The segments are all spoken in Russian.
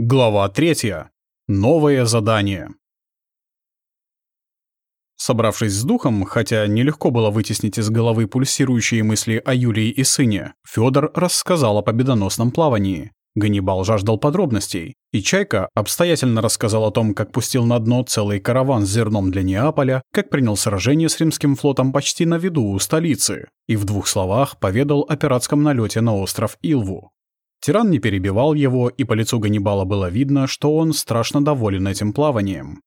Глава третья. Новое задание. Собравшись с духом, хотя нелегко было вытеснить из головы пульсирующие мысли о Юлии и сыне, Фёдор рассказал о победоносном плавании. Ганнибал жаждал подробностей, и Чайка обстоятельно рассказал о том, как пустил на дно целый караван с зерном для Неаполя, как принял сражение с римским флотом почти на виду у столицы, и в двух словах поведал о пиратском налете на остров Илву. Тиран не перебивал его, и по лицу Ганнибала было видно, что он страшно доволен этим плаванием.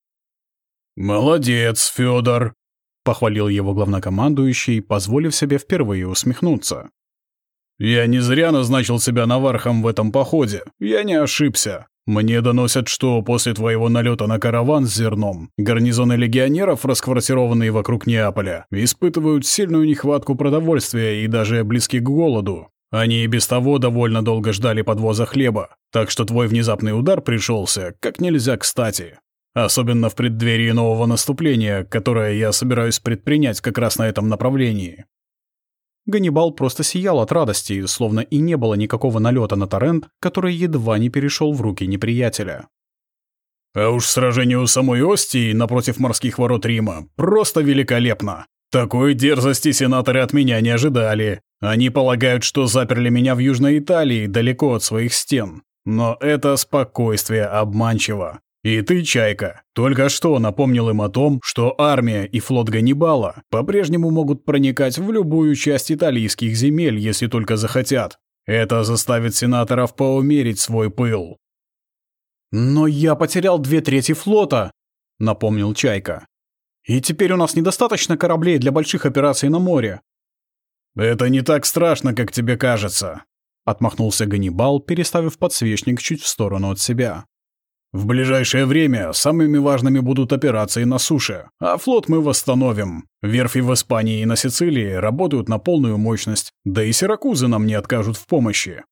«Молодец, Фёдор!» — похвалил его главнокомандующий, позволив себе впервые усмехнуться. «Я не зря назначил себя навархом в этом походе. Я не ошибся. Мне доносят, что после твоего налета на караван с зерном гарнизоны легионеров, расквартированные вокруг Неаполя, испытывают сильную нехватку продовольствия и даже близки к голоду. Они и без того довольно долго ждали подвоза хлеба, так что твой внезапный удар пришелся как нельзя кстати. Особенно в преддверии нового наступления, которое я собираюсь предпринять как раз на этом направлении. Ганнибал просто сиял от радости, словно и не было никакого налета на Торрент, который едва не перешел в руки неприятеля. А уж сражение у самой Остии напротив морских ворот Рима просто великолепно. Такой дерзости сенаторы от меня не ожидали. Они полагают, что заперли меня в Южной Италии, далеко от своих стен. Но это спокойствие обманчиво. И ты, Чайка, только что напомнил им о том, что армия и флот Ганнибала по-прежнему могут проникать в любую часть италийских земель, если только захотят. Это заставит сенаторов поумерить свой пыл. «Но я потерял две трети флота», — напомнил Чайка. И теперь у нас недостаточно кораблей для больших операций на море. Это не так страшно, как тебе кажется, отмахнулся Ганнибал, переставив подсвечник чуть в сторону от себя. В ближайшее время самыми важными будут операции на суше, а флот мы восстановим. Верфи в Испании и на Сицилии работают на полную мощность, да и Сиракузы нам не откажут в помощи.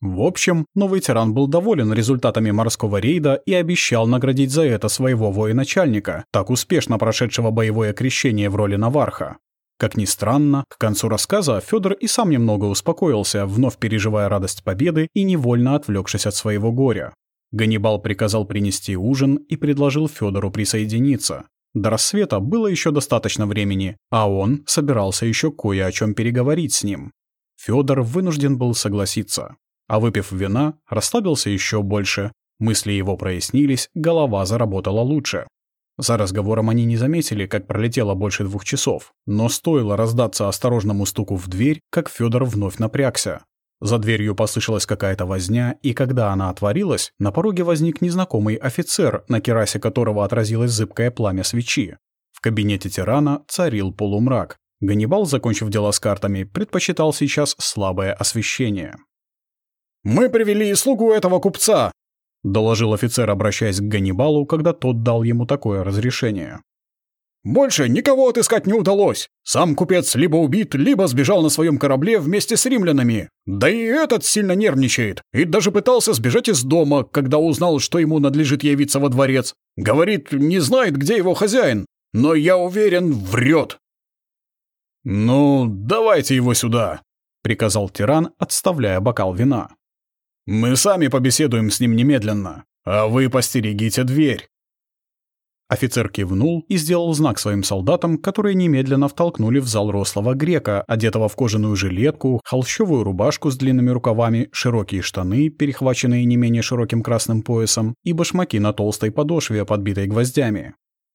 В общем, новый тиран был доволен результатами морского рейда и обещал наградить за это своего военачальника, так успешно прошедшего боевое крещение в роли Наварха. Как ни странно, к концу рассказа Федор и сам немного успокоился, вновь переживая радость победы и невольно отвлекшись от своего горя. Ганнибал приказал принести ужин и предложил Федору присоединиться. До рассвета было еще достаточно времени, а он собирался еще кое о чем переговорить с ним. Федор вынужден был согласиться а выпив вина, расслабился еще больше. Мысли его прояснились, голова заработала лучше. За разговором они не заметили, как пролетело больше двух часов, но стоило раздаться осторожному стуку в дверь, как Федор вновь напрягся. За дверью послышалась какая-то возня, и когда она отворилась, на пороге возник незнакомый офицер, на керасе которого отразилось зыбкое пламя свечи. В кабинете тирана царил полумрак. Ганнибал, закончив дела с картами, предпочитал сейчас слабое освещение. «Мы привели слугу этого купца», — доложил офицер, обращаясь к Ганнибалу, когда тот дал ему такое разрешение. «Больше никого отыскать не удалось. Сам купец либо убит, либо сбежал на своем корабле вместе с римлянами. Да и этот сильно нервничает, и даже пытался сбежать из дома, когда узнал, что ему надлежит явиться во дворец. Говорит, не знает, где его хозяин, но я уверен, врет». «Ну, давайте его сюда», — приказал тиран, отставляя бокал вина. Мы сами побеседуем с ним немедленно, а вы постерегите дверь». Офицер кивнул и сделал знак своим солдатам, которые немедленно втолкнули в зал рослого грека, одетого в кожаную жилетку, холщовую рубашку с длинными рукавами, широкие штаны, перехваченные не менее широким красным поясом, и башмаки на толстой подошве, подбитой гвоздями.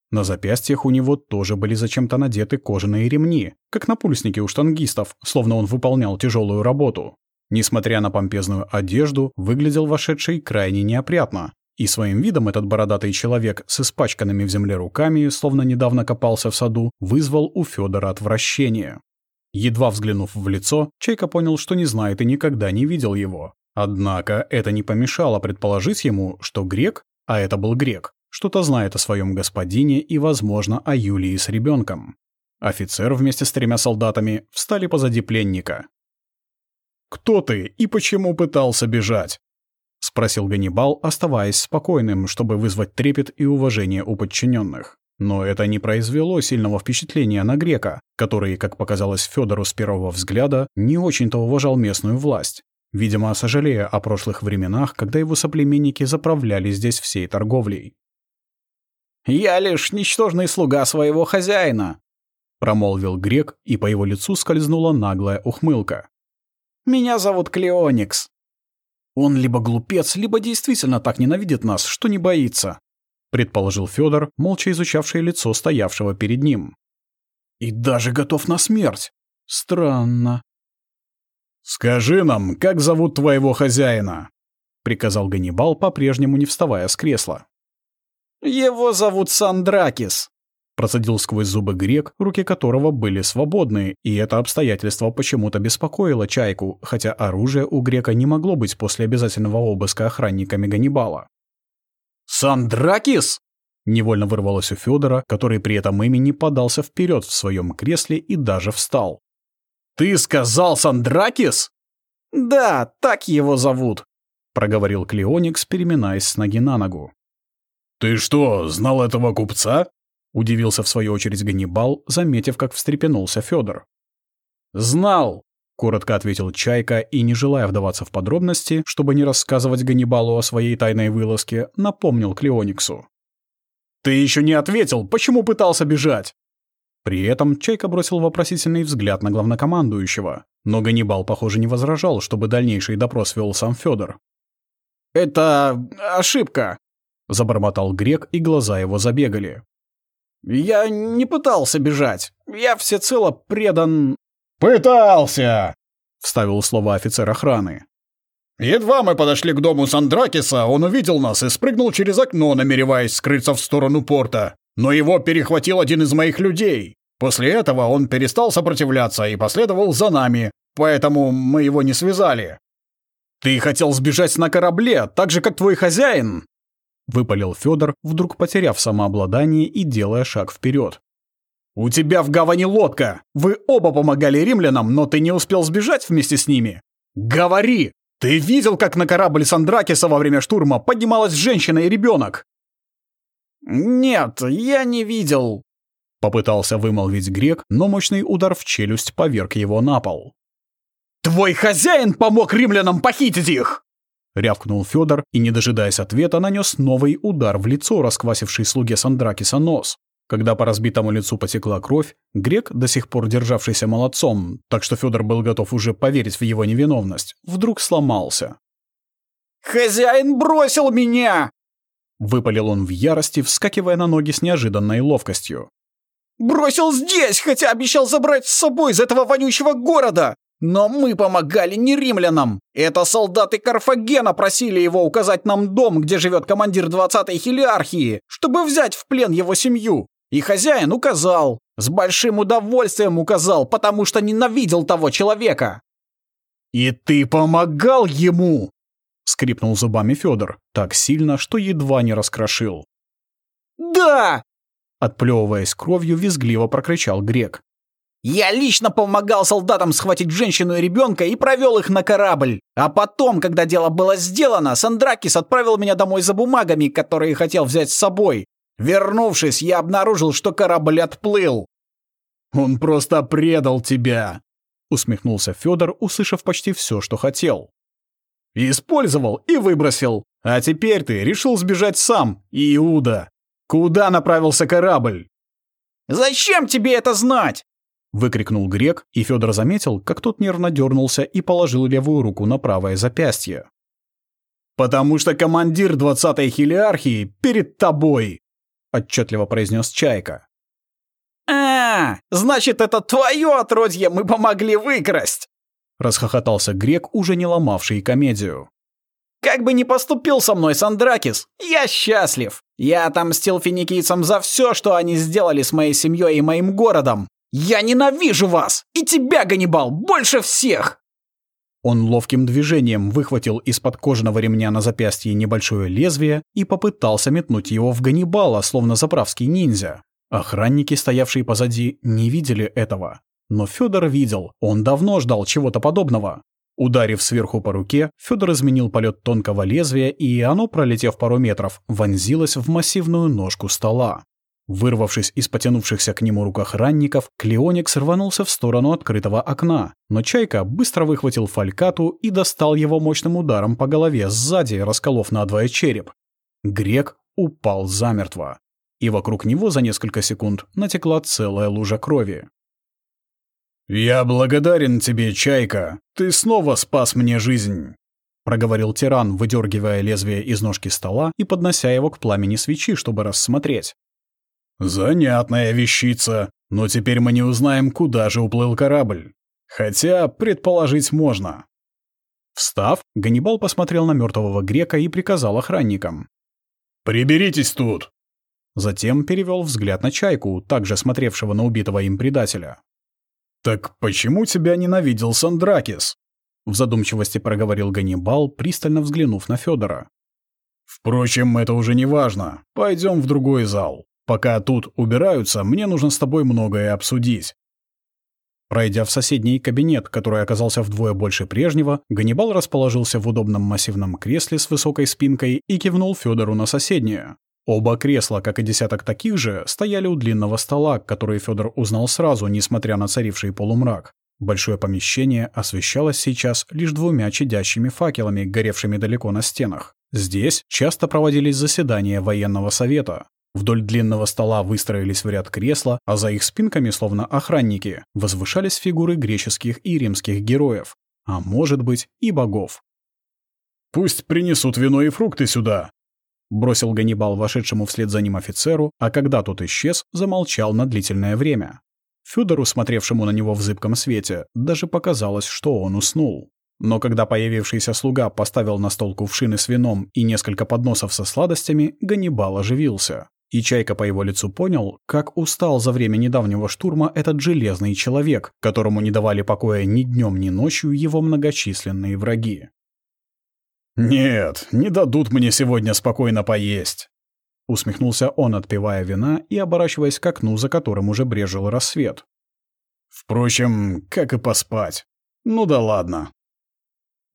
На запястьях у него тоже были зачем-то надеты кожаные ремни, как на пульснике у штангистов, словно он выполнял тяжелую работу. Несмотря на помпезную одежду, выглядел вошедший крайне неопрятно. И своим видом этот бородатый человек с испачканными в земле руками, словно недавно копался в саду, вызвал у Федора отвращение. Едва взглянув в лицо, Чайка понял, что не знает и никогда не видел его. Однако это не помешало предположить ему, что грек, а это был грек, что-то знает о своем господине и, возможно, о Юлии с ребенком. Офицер вместе с тремя солдатами встали позади пленника, «Кто ты и почему пытался бежать?» — спросил Ганнибал, оставаясь спокойным, чтобы вызвать трепет и уважение у подчиненных. Но это не произвело сильного впечатления на грека, который, как показалось Федору с первого взгляда, не очень-то уважал местную власть. видимо, сожалея о прошлых временах, когда его соплеменники заправляли здесь всей торговлей. «Я лишь ничтожный слуга своего хозяина», — промолвил грек, и по его лицу скользнула наглая ухмылка. «Меня зовут Клеоникс». «Он либо глупец, либо действительно так ненавидит нас, что не боится», — предположил Федор, молча изучавший лицо стоявшего перед ним. «И даже готов на смерть. Странно». «Скажи нам, как зовут твоего хозяина?» — приказал Ганнибал, по-прежнему не вставая с кресла. «Его зовут Сандракис», — процедил сквозь зубы грек, руки которого были свободны, и это обстоятельство почему-то беспокоило Чайку, хотя оружие у грека не могло быть после обязательного обыска охранниками Ганнибала. «Сандракис!» — невольно вырвалось у Федора, который при этом имени подался вперед в своем кресле и даже встал. «Ты сказал Сандракис?» «Да, так его зовут», — проговорил Клеоникс, переминаясь с ноги на ногу. «Ты что, знал этого купца?» — удивился в свою очередь Ганнибал, заметив, как встрепенулся Федор. «Знал!» — коротко ответил Чайка и, не желая вдаваться в подробности, чтобы не рассказывать Ганнибалу о своей тайной вылазке, напомнил Клеониксу. «Ты еще не ответил, почему пытался бежать?» При этом Чайка бросил вопросительный взгляд на главнокомандующего, но Ганнибал, похоже, не возражал, чтобы дальнейший допрос вел сам Федор. «Это ошибка», — забормотал грек, и глаза его забегали. «Я не пытался бежать. Я всецело предан...» «Пытался!» — вставил слова офицер охраны. «Едва мы подошли к дому Сандракиса, он увидел нас и спрыгнул через окно, намереваясь скрыться в сторону порта. Но его перехватил один из моих людей. После этого он перестал сопротивляться и последовал за нами, поэтому мы его не связали». «Ты хотел сбежать на корабле, так же, как твой хозяин?» — выпалил Федор, вдруг потеряв самообладание и делая шаг вперед. «У тебя в гавани лодка! Вы оба помогали римлянам, но ты не успел сбежать вместе с ними! Говори! Ты видел, как на корабль Сандракиса во время штурма поднималась женщина и ребенок?» «Нет, я не видел», — попытался вымолвить грек, но мощный удар в челюсть поверг его на пол. «Твой хозяин помог римлянам похитить их!» Рявкнул Федор и, не дожидаясь ответа, нанес новый удар в лицо, расквасивший слуге Сандракиса нос. Когда по разбитому лицу потекла кровь, грек, до сих пор державшийся молодцом, так что Федор был готов уже поверить в его невиновность, вдруг сломался. «Хозяин бросил меня!» Выпалил он в ярости, вскакивая на ноги с неожиданной ловкостью. «Бросил здесь, хотя обещал забрать с собой из этого вонючего города! Но мы помогали не римлянам. Это солдаты Карфагена просили его указать нам дом, где живет командир 20-й хилиархии, чтобы взять в плен его семью. И хозяин указал. С большим удовольствием указал, потому что ненавидел того человека. «И ты помогал ему!» — скрипнул зубами Федор, так сильно, что едва не раскрошил. «Да!» — отплевываясь кровью, визгливо прокричал грек. Я лично помогал солдатам схватить женщину и ребенка и провел их на корабль. А потом, когда дело было сделано, Сандракис отправил меня домой за бумагами, которые хотел взять с собой. Вернувшись, я обнаружил, что корабль отплыл. «Он просто предал тебя!» — усмехнулся Федор, услышав почти все, что хотел. «Использовал и выбросил. А теперь ты решил сбежать сам, Иуда. Куда направился корабль?» «Зачем тебе это знать?» Выкрикнул грек, и Федор заметил, как тот нервно дернулся и положил левую руку на правое запястье. «Потому что командир 20-й хилиархии перед тобой!» — отчетливо произнес Чайка. «А, значит, это твое отродье мы помогли выкрасть!» — расхохотался грек, уже не ломавший комедию. «Как бы ни поступил со мной Сандракис, я счастлив! Я отомстил финикийцам за все, что они сделали с моей семьей и моим городом! «Я ненавижу вас! И тебя, Ганнибал, больше всех!» Он ловким движением выхватил из-под кожаного ремня на запястье небольшое лезвие и попытался метнуть его в Ганнибала, словно заправский ниндзя. Охранники, стоявшие позади, не видели этого. Но Федор видел, он давно ждал чего-то подобного. Ударив сверху по руке, Федор изменил полет тонкого лезвия, и оно, пролетев пару метров, вонзилось в массивную ножку стола. Вырвавшись из потянувшихся к нему рук охранников, Клеоникс рванулся в сторону открытого окна, но Чайка быстро выхватил фалькату и достал его мощным ударом по голове сзади, расколов надвое череп. Грек упал замертво, и вокруг него за несколько секунд натекла целая лужа крови. «Я благодарен тебе, Чайка. Ты снова спас мне жизнь», — проговорил тиран, выдергивая лезвие из ножки стола и поднося его к пламени свечи, чтобы рассмотреть. «Занятная вещица, но теперь мы не узнаем, куда же уплыл корабль. Хотя предположить можно». Встав, Ганнибал посмотрел на мертвого грека и приказал охранникам. «Приберитесь тут!» Затем перевел взгляд на Чайку, также смотревшего на убитого им предателя. «Так почему тебя ненавидел Сандракис?» В задумчивости проговорил Ганнибал, пристально взглянув на Федора. «Впрочем, это уже не важно. Пойдем в другой зал. Пока тут убираются, мне нужно с тобой многое обсудить». Пройдя в соседний кабинет, который оказался вдвое больше прежнего, Ганнибал расположился в удобном массивном кресле с высокой спинкой и кивнул Федору на соседнее. Оба кресла, как и десяток таких же, стояли у длинного стола, который Федор узнал сразу, несмотря на царивший полумрак. Большое помещение освещалось сейчас лишь двумя чадящими факелами, горевшими далеко на стенах. Здесь часто проводились заседания военного совета. Вдоль длинного стола выстроились в ряд кресла, а за их спинками, словно охранники, возвышались фигуры греческих и римских героев, а может быть и богов. «Пусть принесут вино и фрукты сюда», Бросил Ганнибал вошедшему вслед за ним офицеру, а когда тот исчез, замолчал на длительное время. Фёдору, смотревшему на него в зыбком свете, даже показалось, что он уснул. Но когда появившийся слуга поставил на стол кувшины с вином и несколько подносов со сладостями, Ганнибал оживился. И Чайка по его лицу понял, как устал за время недавнего штурма этот железный человек, которому не давали покоя ни днем, ни ночью его многочисленные враги. «Нет, не дадут мне сегодня спокойно поесть», — усмехнулся он, отпивая вина и оборачиваясь к окну, за которым уже брежил рассвет. «Впрочем, как и поспать. Ну да ладно».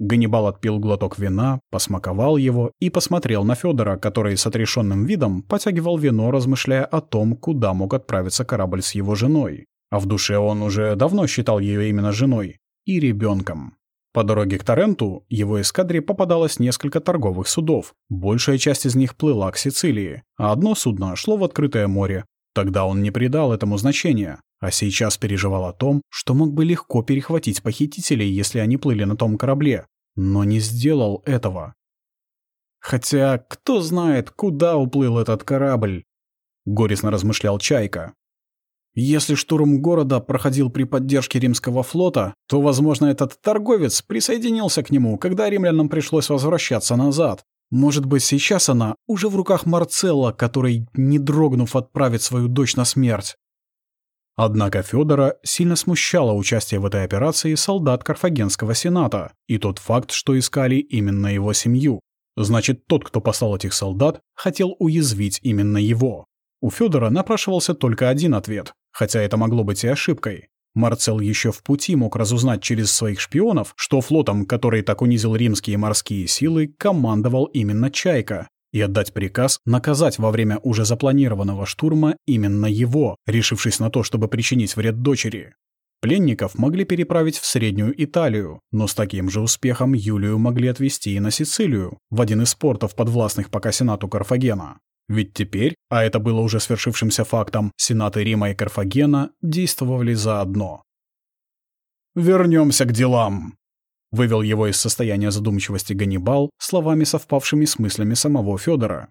Ганнибал отпил глоток вина, посмаковал его и посмотрел на Федора, который с отрешенным видом потягивал вино, размышляя о том, куда мог отправиться корабль с его женой. А в душе он уже давно считал ее именно женой и ребенком. По дороге к Торренту его эскадре попадалось несколько торговых судов. Большая часть из них плыла к Сицилии, а одно судно шло в открытое море. Тогда он не придал этому значения, а сейчас переживал о том, что мог бы легко перехватить похитителей, если они плыли на том корабле, но не сделал этого. Хотя кто знает, куда уплыл этот корабль? Горестно размышлял Чайка. Если штурм города проходил при поддержке римского флота, то, возможно, этот торговец присоединился к нему, когда римлянам пришлось возвращаться назад. Может быть, сейчас она уже в руках Марцелла, который, не дрогнув, отправит свою дочь на смерть. Однако Федора сильно смущало участие в этой операции солдат Карфагенского сената и тот факт, что искали именно его семью. Значит, тот, кто послал этих солдат, хотел уязвить именно его. У Федора напрашивался только один ответ Хотя это могло быть и ошибкой. Марцел еще в пути мог разузнать через своих шпионов, что флотом, который так унизил римские морские силы, командовал именно Чайка, и отдать приказ наказать во время уже запланированного штурма именно его, решившись на то, чтобы причинить вред дочери. Пленников могли переправить в Среднюю Италию, но с таким же успехом Юлию могли отвезти и на Сицилию, в один из портов, подвластных пока Сенату Карфагена. Ведь теперь, а это было уже свершившимся фактом, сенаты Рима и Карфагена действовали заодно. «Вернемся к делам», — вывел его из состояния задумчивости Ганнибал словами, совпавшими с мыслями самого Федора.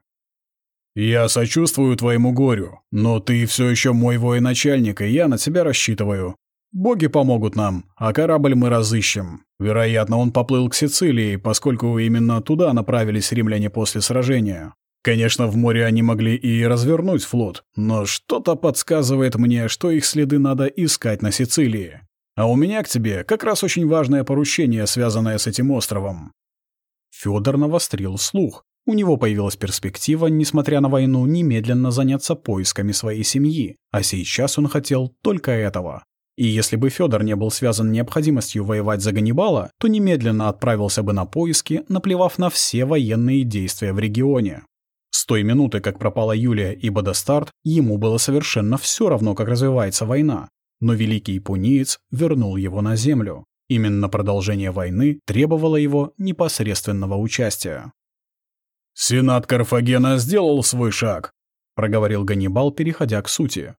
«Я сочувствую твоему горю, но ты все еще мой военачальник, и я на тебя рассчитываю. Боги помогут нам, а корабль мы разыщем. Вероятно, он поплыл к Сицилии, поскольку именно туда направились римляне после сражения. Конечно, в море они могли и развернуть флот, но что-то подсказывает мне, что их следы надо искать на Сицилии. А у меня к тебе как раз очень важное поручение, связанное с этим островом». Фёдор навострил слух. У него появилась перспектива, несмотря на войну, немедленно заняться поисками своей семьи, а сейчас он хотел только этого. И если бы Фёдор не был связан необходимостью воевать за Ганнибала, то немедленно отправился бы на поиски, наплевав на все военные действия в регионе. С той минуты, как пропала Юлия и Бодастарт, ему было совершенно все равно, как развивается война. Но великий пуниец вернул его на землю. Именно продолжение войны требовало его непосредственного участия. «Сенат Карфагена сделал свой шаг», — проговорил Ганнибал, переходя к сути.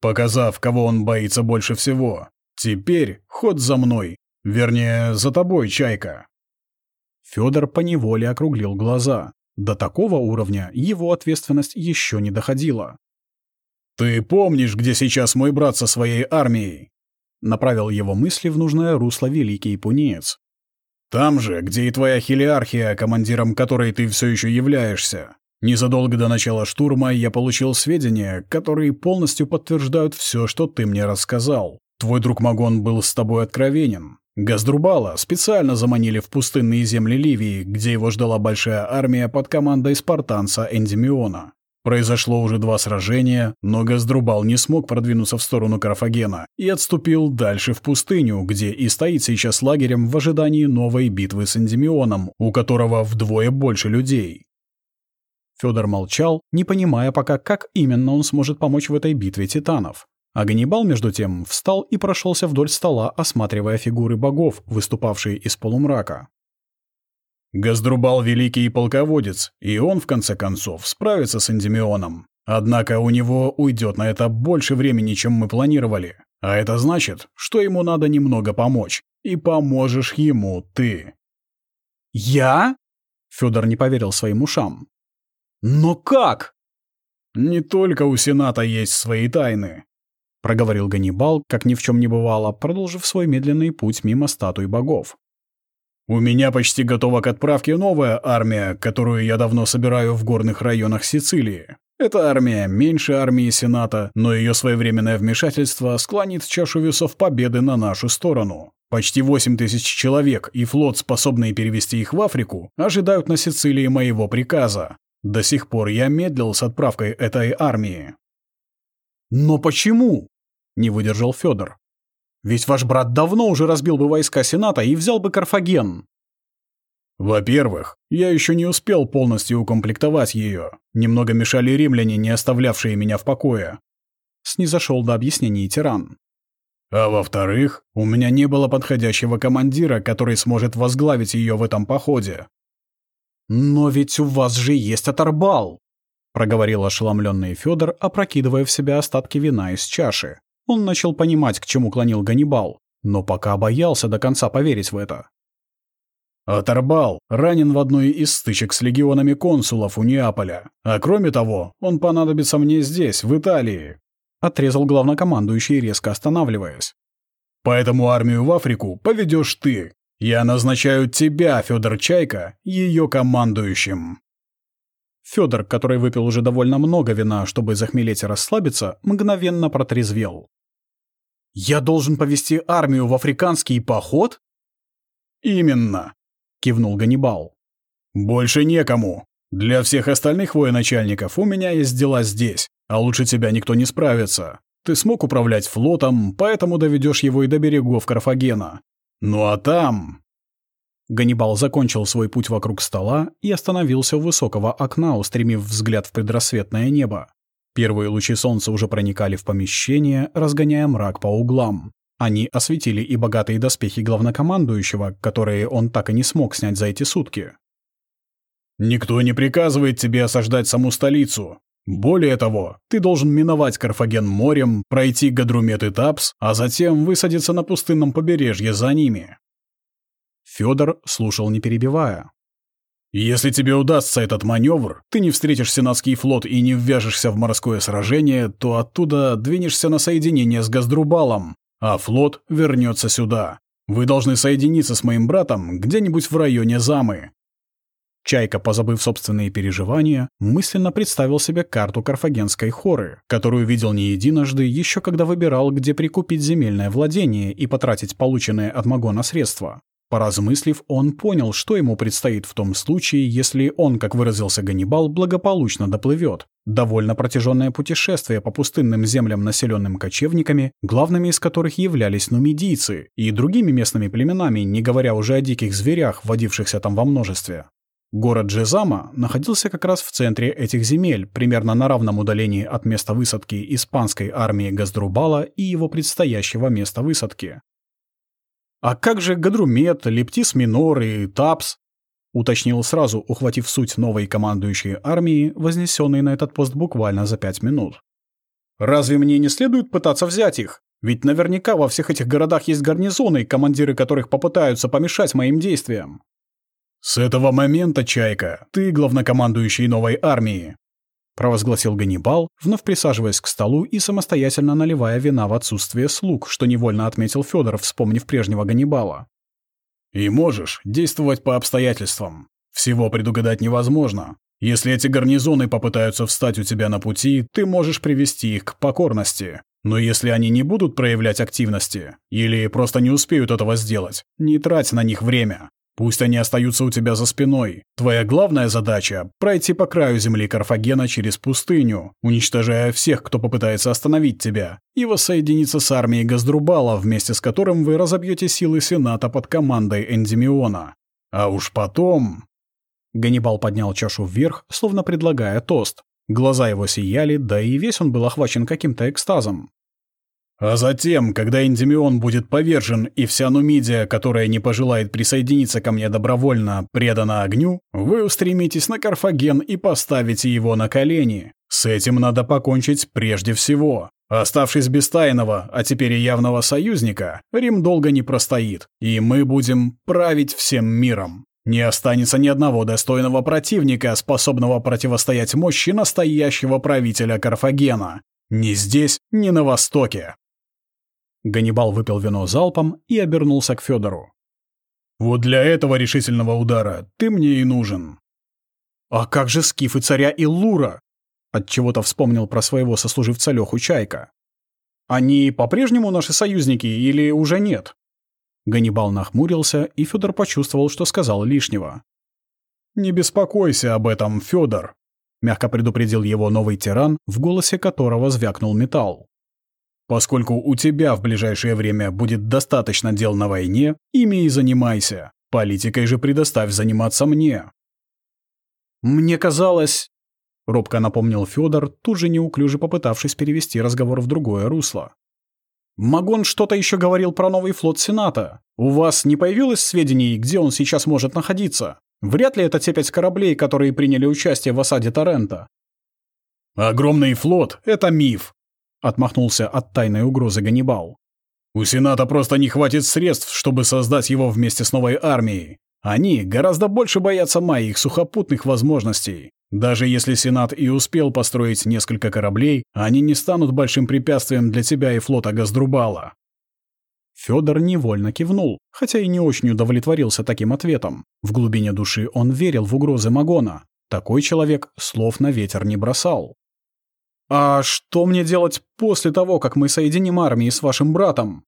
«Показав, кого он боится больше всего. Теперь ход за мной. Вернее, за тобой, Чайка». Федор поневоле округлил глаза. До такого уровня его ответственность еще не доходила. «Ты помнишь, где сейчас мой брат со своей армией?» Направил его мысли в нужное русло великий пунеец. «Там же, где и твоя хелиархия, командиром которой ты все еще являешься. Незадолго до начала штурма я получил сведения, которые полностью подтверждают все, что ты мне рассказал. Твой друг Магон был с тобой откровенен. Газдрубала специально заманили в пустынные земли Ливии, где его ждала большая армия под командой спартанца Эндимиона. Произошло уже два сражения, но Газдрубал не смог продвинуться в сторону Карфагена и отступил дальше в пустыню, где и стоит сейчас лагерем в ожидании новой битвы с Эндимионом, у которого вдвое больше людей. Федор молчал, не понимая пока, как именно он сможет помочь в этой битве титанов. А между тем, встал и прошелся вдоль стола, осматривая фигуры богов, выступавшие из полумрака. Газдрубал великий полководец, и он, в конце концов, справится с Эндемионом. Однако у него уйдет на это больше времени, чем мы планировали. А это значит, что ему надо немного помочь. И поможешь ему ты. «Я?» Федор не поверил своим ушам. «Но как?» «Не только у Сената есть свои тайны. — проговорил Ганнибал, как ни в чем не бывало, продолжив свой медленный путь мимо статуй богов. «У меня почти готова к отправке новая армия, которую я давно собираю в горных районах Сицилии. Эта армия меньше армии Сената, но ее своевременное вмешательство склонит чашу весов победы на нашу сторону. Почти 8 тысяч человек и флот, способный перевести их в Африку, ожидают на Сицилии моего приказа. До сих пор я медлил с отправкой этой армии. «Но почему?» Не выдержал Федор. Ведь ваш брат давно уже разбил бы войска Сената и взял бы Карфаген. Во-первых, я еще не успел полностью укомплектовать ее. Немного мешали римляне, не оставлявшие меня в покое. Снизошел до объяснений тиран. А во-вторых, у меня не было подходящего командира, который сможет возглавить ее в этом походе. Но ведь у вас же есть Аторбал, проговорил ошеломленный Федор, опрокидывая в себя остатки вина из чаши. Он начал понимать, к чему клонил Ганнибал, но пока боялся до конца поверить в это. Оторбал ранен в одной из стычек с легионами консулов у Неаполя. А кроме того, он понадобится мне здесь, в Италии. Отрезал главнокомандующий, резко останавливаясь. Поэтому армию в Африку поведешь ты. Я назначаю тебя, Федор Чайка, ее командующим. Федор, который выпил уже довольно много вина, чтобы захмелеть и расслабиться, мгновенно протрезвел. «Я должен повести армию в африканский поход?» «Именно», — кивнул Ганнибал. «Больше некому. Для всех остальных военачальников у меня есть дела здесь, а лучше тебя никто не справится. Ты смог управлять флотом, поэтому доведешь его и до берегов Карфагена. Ну а там...» Ганнибал закончил свой путь вокруг стола и остановился у высокого окна, устремив взгляд в предрассветное небо. Первые лучи солнца уже проникали в помещение, разгоняя мрак по углам. Они осветили и богатые доспехи главнокомандующего, которые он так и не смог снять за эти сутки. «Никто не приказывает тебе осаждать саму столицу. Более того, ты должен миновать Карфаген морем, пройти Гадрумет и Тапс, а затем высадиться на пустынном побережье за ними. Федор слушал не перебивая. «Если тебе удастся этот маневр, ты не встретишь Сенатский флот и не ввяжешься в морское сражение, то оттуда двинешься на соединение с Газдрубалом, а флот вернется сюда. Вы должны соединиться с моим братом где-нибудь в районе Замы». Чайка, позабыв собственные переживания, мысленно представил себе карту карфагенской хоры, которую видел не единожды, еще когда выбирал, где прикупить земельное владение и потратить полученные от Магона средства. Поразмыслив, он понял, что ему предстоит в том случае, если он, как выразился Ганнибал, благополучно доплывет. Довольно протяженное путешествие по пустынным землям, населенным кочевниками, главными из которых являлись нумидийцы и другими местными племенами, не говоря уже о диких зверях, водившихся там во множестве. Город Джезама находился как раз в центре этих земель, примерно на равном удалении от места высадки испанской армии Газдрубала и его предстоящего места высадки. «А как же Гадрумет, Лептис Минор и Тапс?» — уточнил сразу, ухватив суть новой командующей армии, вознесенной на этот пост буквально за пять минут. «Разве мне не следует пытаться взять их? Ведь наверняка во всех этих городах есть гарнизоны, командиры которых попытаются помешать моим действиям». «С этого момента, Чайка, ты главнокомандующий новой армии», провозгласил Ганнибал, вновь присаживаясь к столу и самостоятельно наливая вина в отсутствие слуг, что невольно отметил Федор, вспомнив прежнего Ганнибала. «И можешь действовать по обстоятельствам. Всего предугадать невозможно. Если эти гарнизоны попытаются встать у тебя на пути, ты можешь привести их к покорности. Но если они не будут проявлять активности, или просто не успеют этого сделать, не трать на них время. Пусть они остаются у тебя за спиной. Твоя главная задача — пройти по краю земли Карфагена через пустыню, уничтожая всех, кто попытается остановить тебя, и воссоединиться с армией Газдрубала, вместе с которым вы разобьете силы Сената под командой Эндимиона. А уж потом... Ганнибал поднял чашу вверх, словно предлагая тост. Глаза его сияли, да и весь он был охвачен каким-то экстазом. А затем, когда Эндимион будет повержен и вся Нумидия, которая не пожелает присоединиться ко мне добровольно, предана огню, вы устремитесь на Карфаген и поставите его на колени. С этим надо покончить прежде всего. Оставшись без тайного, а теперь и явного союзника, Рим долго не простоит, и мы будем править всем миром. Не останется ни одного достойного противника, способного противостоять мощи настоящего правителя Карфагена. Ни здесь, ни на Востоке. Ганнибал выпил вино залпом и обернулся к Федору. «Вот для этого решительного удара ты мне и нужен». «А как же скифы царя Иллура?» Отчего-то вспомнил про своего сослуживца Леху Чайка. «Они по-прежнему наши союзники или уже нет?» Ганнибал нахмурился, и Федор почувствовал, что сказал лишнего. «Не беспокойся об этом, Федор, мягко предупредил его новый тиран, в голосе которого звякнул металл. Поскольку у тебя в ближайшее время будет достаточно дел на войне, ими и занимайся. Политикой же предоставь заниматься мне. Мне казалось, робко напомнил Федор, тут же неуклюже попытавшись перевести разговор в другое русло. Магон что-то еще говорил про новый флот Сената. У вас не появилось сведений, где он сейчас может находиться? Вряд ли это те пять кораблей, которые приняли участие в осаде Торрента. Огромный флот — это миф. Отмахнулся от тайной угрозы Ганнибал. У Сената просто не хватит средств, чтобы создать его вместе с новой армией. Они гораздо больше боятся моих сухопутных возможностей. Даже если Сенат и успел построить несколько кораблей, они не станут большим препятствием для тебя и флота Газдрубала. Федор невольно кивнул, хотя и не очень удовлетворился таким ответом. В глубине души он верил в угрозы Магона. Такой человек слов на ветер не бросал. «А что мне делать после того, как мы соединим армии с вашим братом?»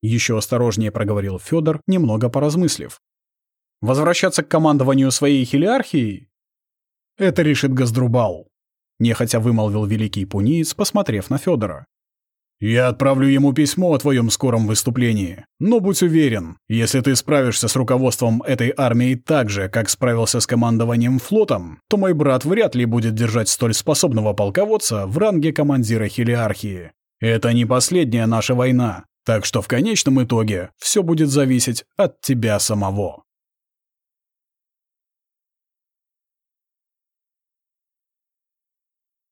Еще осторожнее проговорил Федор, немного поразмыслив. «Возвращаться к командованию своей хилиархии?» «Это решит Газдрубал», — нехотя вымолвил великий пуниец, посмотрев на Федора. «Я отправлю ему письмо о твоем скором выступлении. Но будь уверен, если ты справишься с руководством этой армии так же, как справился с командованием флотом, то мой брат вряд ли будет держать столь способного полководца в ранге командира хелиархии. Это не последняя наша война, так что в конечном итоге все будет зависеть от тебя самого».